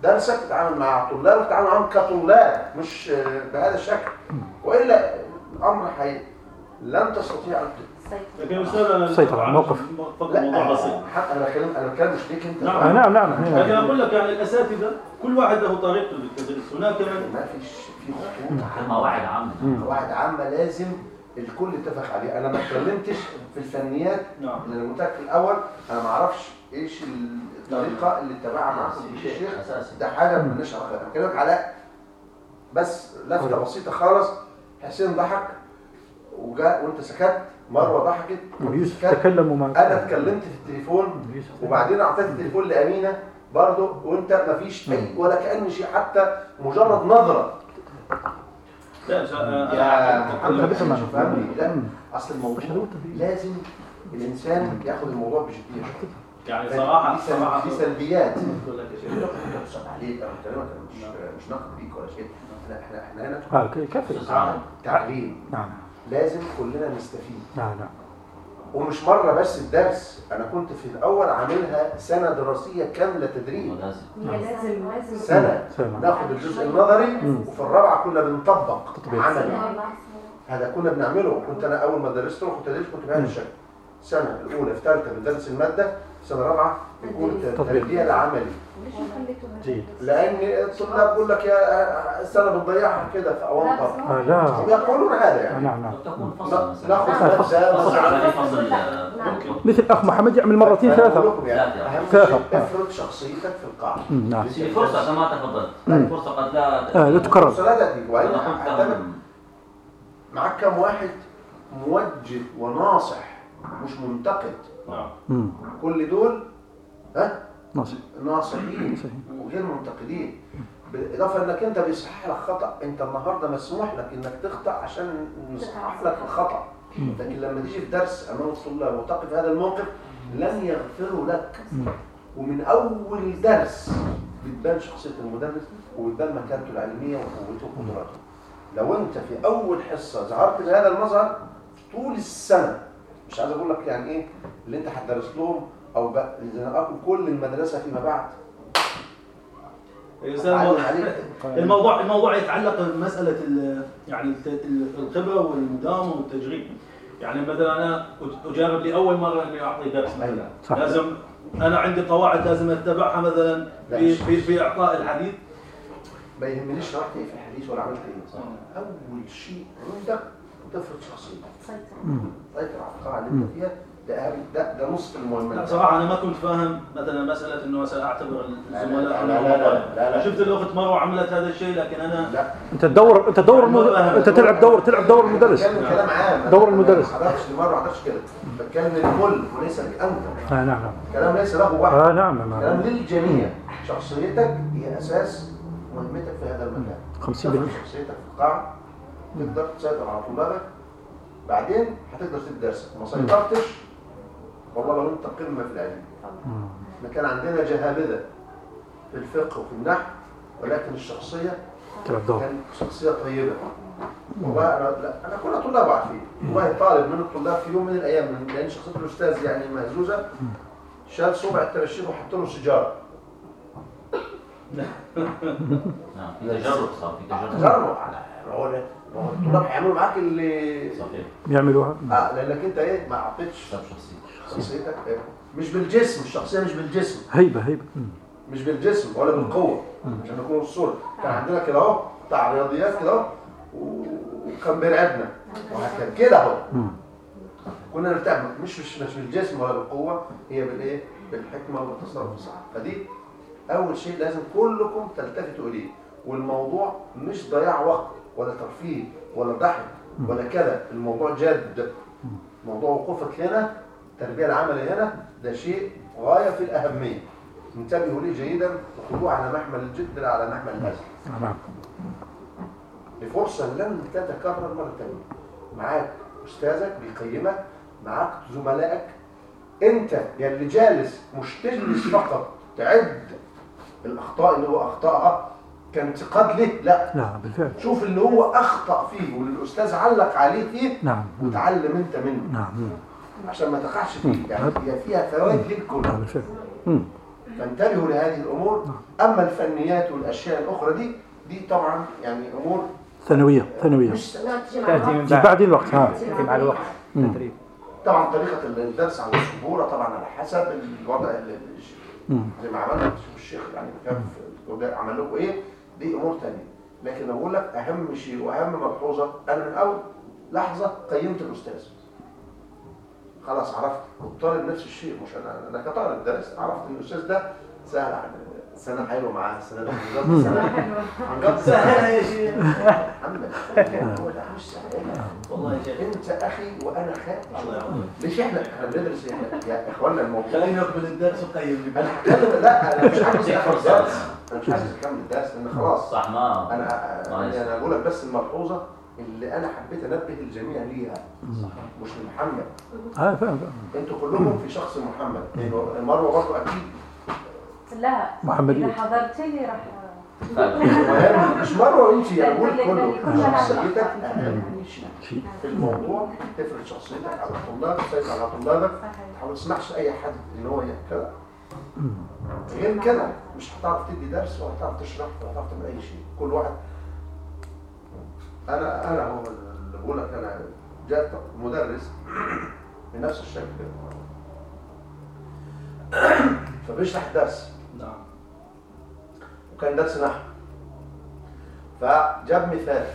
درسك تتعامل مع طلاب تتعامل معهم كطلاب مش بهذا الشكل. وإلا الأمر حي لن تستطيع أن ت- لكن أستاذ أنا سيطر على الموقف. موضوع بسيط. حتى أنا بتكلم أنا بتكلم مش ليك أنت. نعم. نعم نعم. لكن. أقول لك يعني الأساتذة كل واحد له طريقته للتدريس هناك من ما فيش في خطوط قواعد عامة. قواعد عامة لازم الكل يتفق عليها أنا ما اتكلمتش في الفنيات. نعم. أنا قلت لك في الأول. أنا ما أعرفش إيش الطريقة اللي اتبعها مع شيء الشيخ ده حاجة مالناش علاقة أنا بكلمك على بس لفتة بسيطة خالص. حسين ضحك وجاء وأنت سكت مروة ضحكت وأنت يوسف سكت. تكلموا مع أنا اتكلمت في التليفون. وبعدين أعطيت التليفون لأمينة برضه وأنت ما فيش أي ولا كأن شيء حتى مجرد نظرة. لا يا أنا محمد فهمني لا. أصل الموضوع لازم الإنسان ياخد الموضوع بجدية يعني صراحة في صراحة في سلبيات. عليك أنا بكلمك أنا مش مش نقد ليك ولا شيء. إحنا إحنا إحنا هنا آه ك- كيف أستاذ تعليم. نعم. لازم كلنا نستفيد. نعم نعم ومش مرة بس الدرس أنا كنت في الأول عاملها سنة دراسية كاملة تدريب. سنة. سنة. ناخد الجزء النظري. وفي الرابعة كنا بنطبق تطبيق. عملي. هذا كنا بنعمله. كنت أنا أول ما درست رحت تدريس كنت بهذا الشكل السنة الأولى في ثالثه بندرس المادة سنه رابعه بيكون تطبيق. التربية العملي. ليش خليته جيد. لأن الطلاب بيقول لك يا السنة بتضيعها كده في اونطه آه لا. ويقولون هذا آه يعني. نعم نعم. ناخذ فصل. نعم. مثل أخ محمد يعمل مرتين لكم يعني. ثلاثة. شيء افرض شخصيتك في القاعة. مم، نعم. في فرصة كما تفضلت. فرصة قد لا آه لا تكرر. لا معك كم واحد موجه وناصح مش منتقد. نعم. كل دول ها؟ ناصح ناصحين. وغير منتقدين. بالإضافة إنك أنت بيصحح لك خطأ أنت النهارده مسموح لك إنك تخطأ عشان نصحح لك الخطأ. لكن لما تيجي في درس أمام الطلاب وتقف هذا الموقف لن يغفروا لك. ومن أول درس بتبان شخصية المدرس وبتبان مكانته العلمية وقوته وقدراته. لو أنت في أول حصة ظهرت بهذا المظهر طول السنة مش عايز أقول لك يعني إيه اللي أنت هتدرس لهم أو بقى كل المدرسة فيما بعد. الموضوع الموضوع يتعلق بمسألة ال- يعني الخبرة والمداومه والتجريب. يعني مثلا أنا أجرب لأول مرة إني أعطي درس مثلا. صح. لازم أنا عندي قواعد لازم أتبعها مثلا لا، في في في إعطاء الحديث. ما يهمنيش شرحت إيه في الحديث ولا عملت إيه. أول شيء عندك تفرض شخصيتك سيطرة. تسيطر على القاعه اللي انت فيها. ده ده ده نصف لا صراحة أنا ما كنت فاهم مثلا مسألة إنه مثلا أعتبر لا، الزملاء لا، لا، لا، لا، لا. شفت الاخت مروه عملت هذا الشيء لكن أنا لا. أنت تدور أنت تدور المد... أنت تلعب دور تلعب دور المدرس. بتكلم كلام عام. دور المدرس. ما حضرتش لمرة ما حضرتش كده. بتكلم للكل وليس لك انت آه نعم نعم. كلام ليس له واحد آه نعم نعم. كلام للجميع. شخصيتك هي أساس مهمتك في هذا المكان. 50% تفرض شخصيتك في القاعه تقدر تسيطر على طلابك. بعدين هتقدر تدي درسك ما سيطرتش والله لو انت قمة في العلم. إحنا كان عندنا جهابذة في الفقه وفي النحو ولكن الشخصية كانت شخصية طيبة. والله أنا لا أنا كنا طلاب عارفين. والله طالب من الطلاب في يوم من الأيام من لأن شخصية الأستاذ يعني مهزوزة شال صبع التبشير وحط له سيجاره نعم. في تجرب صار في تجرب جربوا على الطلاب هيعملوا معاك اللي صحيح. يعملوها. آه لأنك أنت إيه ما أعطيتش شخصيتك. إيه؟ مش بالجسم الشخصية مش بالجسم. هيبة هيبة. مش بالجسم ولا بالقوة. عشان نكون الصورة كان عندنا كده أهو بتاع رياضيات كده أهو و- وكان بيرعبنا. وهكذا. كده أهو. كنا نرتاح. مش مش مش بالجسم ولا بالقوة هي بالايه بالحكمة والتصرف. الصح فدي أول شيء لازم كلكم تلتفتوا إليه. والموضوع مش ضياع وقت. ولا ترفيه ولا ضحك ولا كذا. الموضوع جاد. موضوع وقوفك هنا التربية العملية هنا ده شيء غاية في الأهمية. انتبهوا ليه جيدا وخذوه على محمل الجد لا على محمل الهزل آه نعم. لفرصة لن تتكرر مرة تانية. معاك أستاذك بيقيمك معاك زملائك. أنت يا اللي جالس مش تجلس فقط تعد الأخطاء اللي هو أخطأها كانتقاد له لا. لا بالفعل. شوف اللي هو أخطأ فيه واللي الأستاذ علق عليه فيه نعم. وتعلم أنت منه. نعم. عشان ما تقعش فيه يعني هي فيها فوائد للكل. آه بالفعل. فانتبهوا لهذه الأمور. أما الفنيات والأشياء الأخرى دي دي طبعا يعني أمور ثانوية ثانوية. مش لا تجي مع تأتي الوقت. من بعد بعد الوقت ها. تأتي مع الوقت. تدريب. طبعا طريقة الدرس على السبورة طبعا على حسب الوضع. زي ما عملنا الشيخ يعني عمل لكم إيه. دي أمور تانية. لكن أقول لك أهم شيء وأهم ملحوظة أنا من أول لحظة قيمت الأستاذ. خلاص عرفت. والطالب نفس الشيء. مش أنا أنا كطالب درس عرفت إن الأستاذ ده سهل عن سنة حلوة معاه عن جد سنة عن جد سهلة يا شيخ. محمد هو ده مش سهل والله يا شيخ. أنت أخي وأنا خالد الله يعوضك ليش إحنا إحنا بندرس يا- اخوانا الموضوع خليني أقبل الدرس وقيم أنا لا أنا مش عايز اكمل الدرس أنا مش عايز أكمل الدرس لأن خلاص. صح ما أنا يعني أنا بقول لك بس الملحوظة اللي أنا حبيت أنبه الجميع ليها. مش لمحمد آه فاهم فاهم. أنتوا كلكم في شخص محمد. يعني مروه برضه أكيد. لا محمدية. إذا حضرت لي راح مش مروه انت أنا بقول كله. شخصيتك اهم شيء شيء في الموضوع تفرض شخصيتك على طلابك على طلابك. ما تسمعش اي حد إن هو كده غير كده مش هتعرف تدي درس ولا هتعرف تشرح ولا هتعرف تعمل أي شيء. كل واحد أنا أنا هو اللي بقول لك أنا جاء مدرس بنفس الشكل فبيشرح الدرس نعم. وكان درس نحو. فجاب مثال.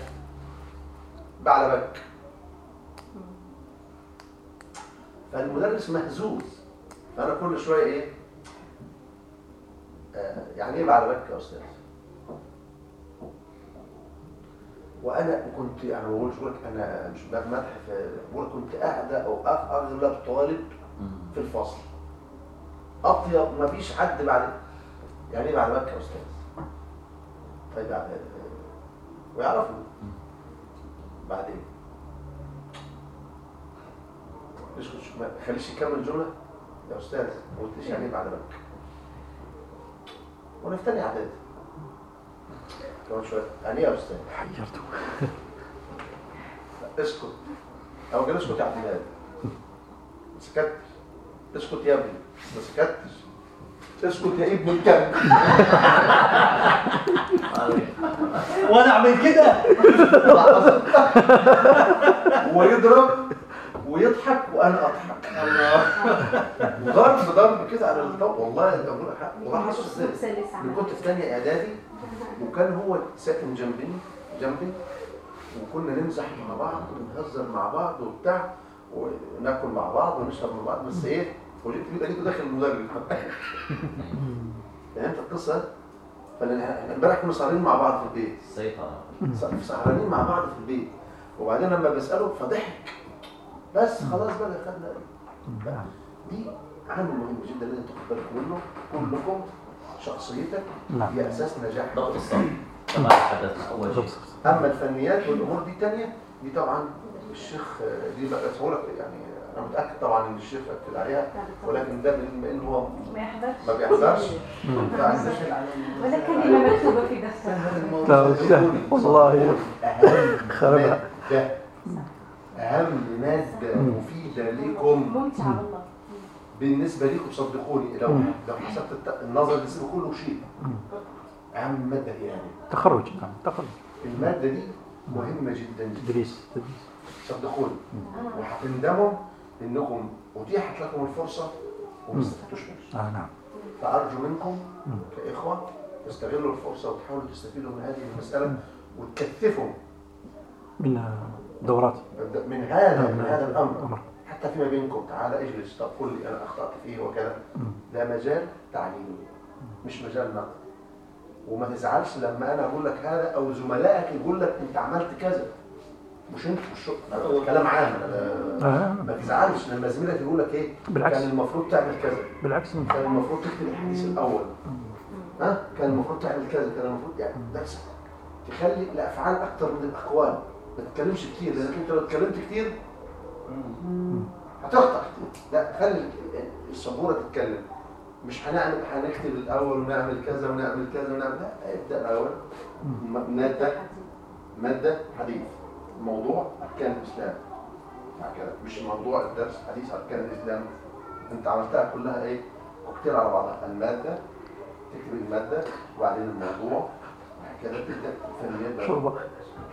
بعلبك فالمدرس مهزوز. فأنا كل شوية إيه؟ يعني إيه بعلبك يا أستاذ؟ وأنا كنت يعني ما بقولش لك أنا مش بمدح في بقول كنت قاعدة أو أغ- اغلب طالب في الفصل. أطيب ما فيش حد بعد يعني إيه بعلبك يا أستاذ؟ طيب يعني ويعرفوا. بعدين؟ ما خليش يكمل الجملة؟ يا أستاذ ما قلتليش يعني إيه بعلبك وأنا في تاني اعدادي كمان شوية. يعني إيه يا أستاذ. حيرته اسكت. أو قال اسكت يا عبد الهادي ما سكتش. اسكت يا ابني. ما سكتش. اسكت يا ابن الكلب. وأنا أعمل كده. ويضرب ويضحك وأنا أضحك. ضرب ضرب كده على الطاوله والله أقول لك حق. والله حصل إزاي كنت في ثانية إعدادي وكان هو ساكن جنبي جنبي. وكنا نمزح مع بعض ونهزر مع بعض وبتاع وناكل مع بعض ونشرب مع بعض. بس إيه؟ وجيت لقيت لقيته داخل المدرب. فهمت القصة؟ فاحنا امبارح كنا سهرانين مع بعض في البيت. سهرانين مع بعض في البيت. وبعدين لما بسأله فضحك. بس خلاص بقى خدنا بقى. دي عامل مهم جدا لازم تاخد بالكم منه كلكم شخصيتك نعم. هي أساس نجاح. ضبط الصوت كما تحدثنا أول شيء. أما الفنيات والأمور دي تانية دي طبعا الشيخ دي بقى سهوله يعني أنا متأكد طبعا إن الشيخ اكد عليها ولكن ده بما ان هو ما يحضرش. ما بيحضرش. ولا كلمة مكتوبة في دفتر والله. خربها. أهم ماده مفيدة لكم. ممتعة والله. بالنسبة لكم صدقوني لو لو حسبت النظر اللي كله شيء. أهم مادة هي يعني. تخرج نعم تخرج. المادة دي مهمة جدا جدا. تدريس تدريس. صدقوني. وهتندموا إنكم أتيحت لكم الفرصة وما استفدتوش منها آه نعم. فأرجو منكم كإخوة تستغلوا الفرصة وتحاولوا تستفيدوا من هذه المسألة وتكثفوا. من دورات. من هذا نعم، من نعم. هذا الأمر. أمر. حتى فيما بينكم تعال اجلس طب قل لي أنا أخطأت فيه وكذا. ده مجال تعليمي. مش مجال نقد. وما تزعلش لما أنا أقول لك هذا أو زملائك يقول لك أنت عملت كذا. مش أنت مش أنا كلام عام. أنا- آه. ما تزعلش لما زميلك يقول لك إيه؟ بالعكس. كان المفروض تعمل كذا. بالعكس. كان المفروض تكتب الحديث الأول. ها؟ كان المفروض تعمل كذا كان المفروض يعني درس تخلي الأفعال أكتر من الأقوال. ما تتكلمش كتير لانك أنت لو اتكلمت كتير هتخطأ كتير لا خلي السبورة تتكلم. مش هنعمل هنكتب الأول ونعمل كذا ونعمل كذا ونعمل لا ابدأ الأول. مادة مادة حديث. موضوع أركان الإسلام. هكذا. مش موضوع الدرس حديث أركان الإسلام. أنت عملتها كلها إيه؟ كوكتيل على بعضها. المادة تكتب المادة وبعدين الموضوع هكذا تبدأ الفنيات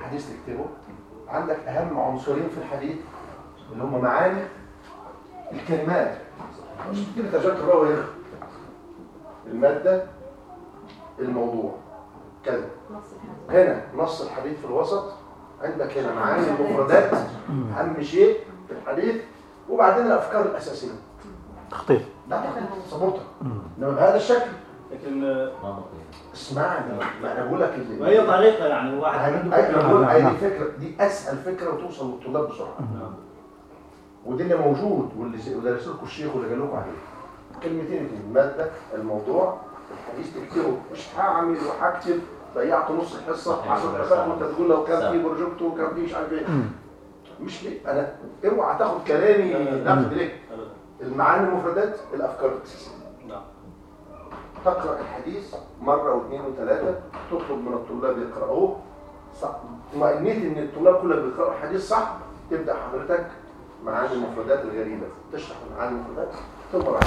حديث تكتبه. عندك أهم عنصرين في الحديث اللي هم معاني الكلمات. مش تكتب ترجمه الراوي هنا المادة الموضوع. كذا. نص الحديث هنا نص الحديث في الوسط. عندك هنا معاني المفردات. أهم شيء في الحديث وبعدين الأفكار الأساسية. تخطيط. لا صبرتك إنما بهذا الشكل. لكن آه، اسمعني ما أنا بقول لك اللي وهي طريقة يعني الواحد عنده أي- أنا بقول نعم، هذه نعم. فكرة دي أسهل فكرة وتوصل للطلاب بسرعة نعم. ودي اللي موجود واللي درس لكم الشيخ واللي قال لكم عليه كلمتين اتنين المادة الموضوع الحديث تكتبه مش هعمل وهكتب ضيعت نص الحصة. 10 دقائق وانت تقول لو كان. في بروجكت وكان في مش عارف إيه مش ليه أنا اوعى تاخد كلامي نقد ليه. المعاني المفردات الأفكار الأساسية تقرأ الحديث مرة واثنين وثلاثة تطلب من الطلاب يقرأوه. صح. إن الطلاب كلهم بيقرأوا الحديث صح تبدأ حضرتك معاني المفردات الغريبة. تشرح معاني المفردات ثم بعد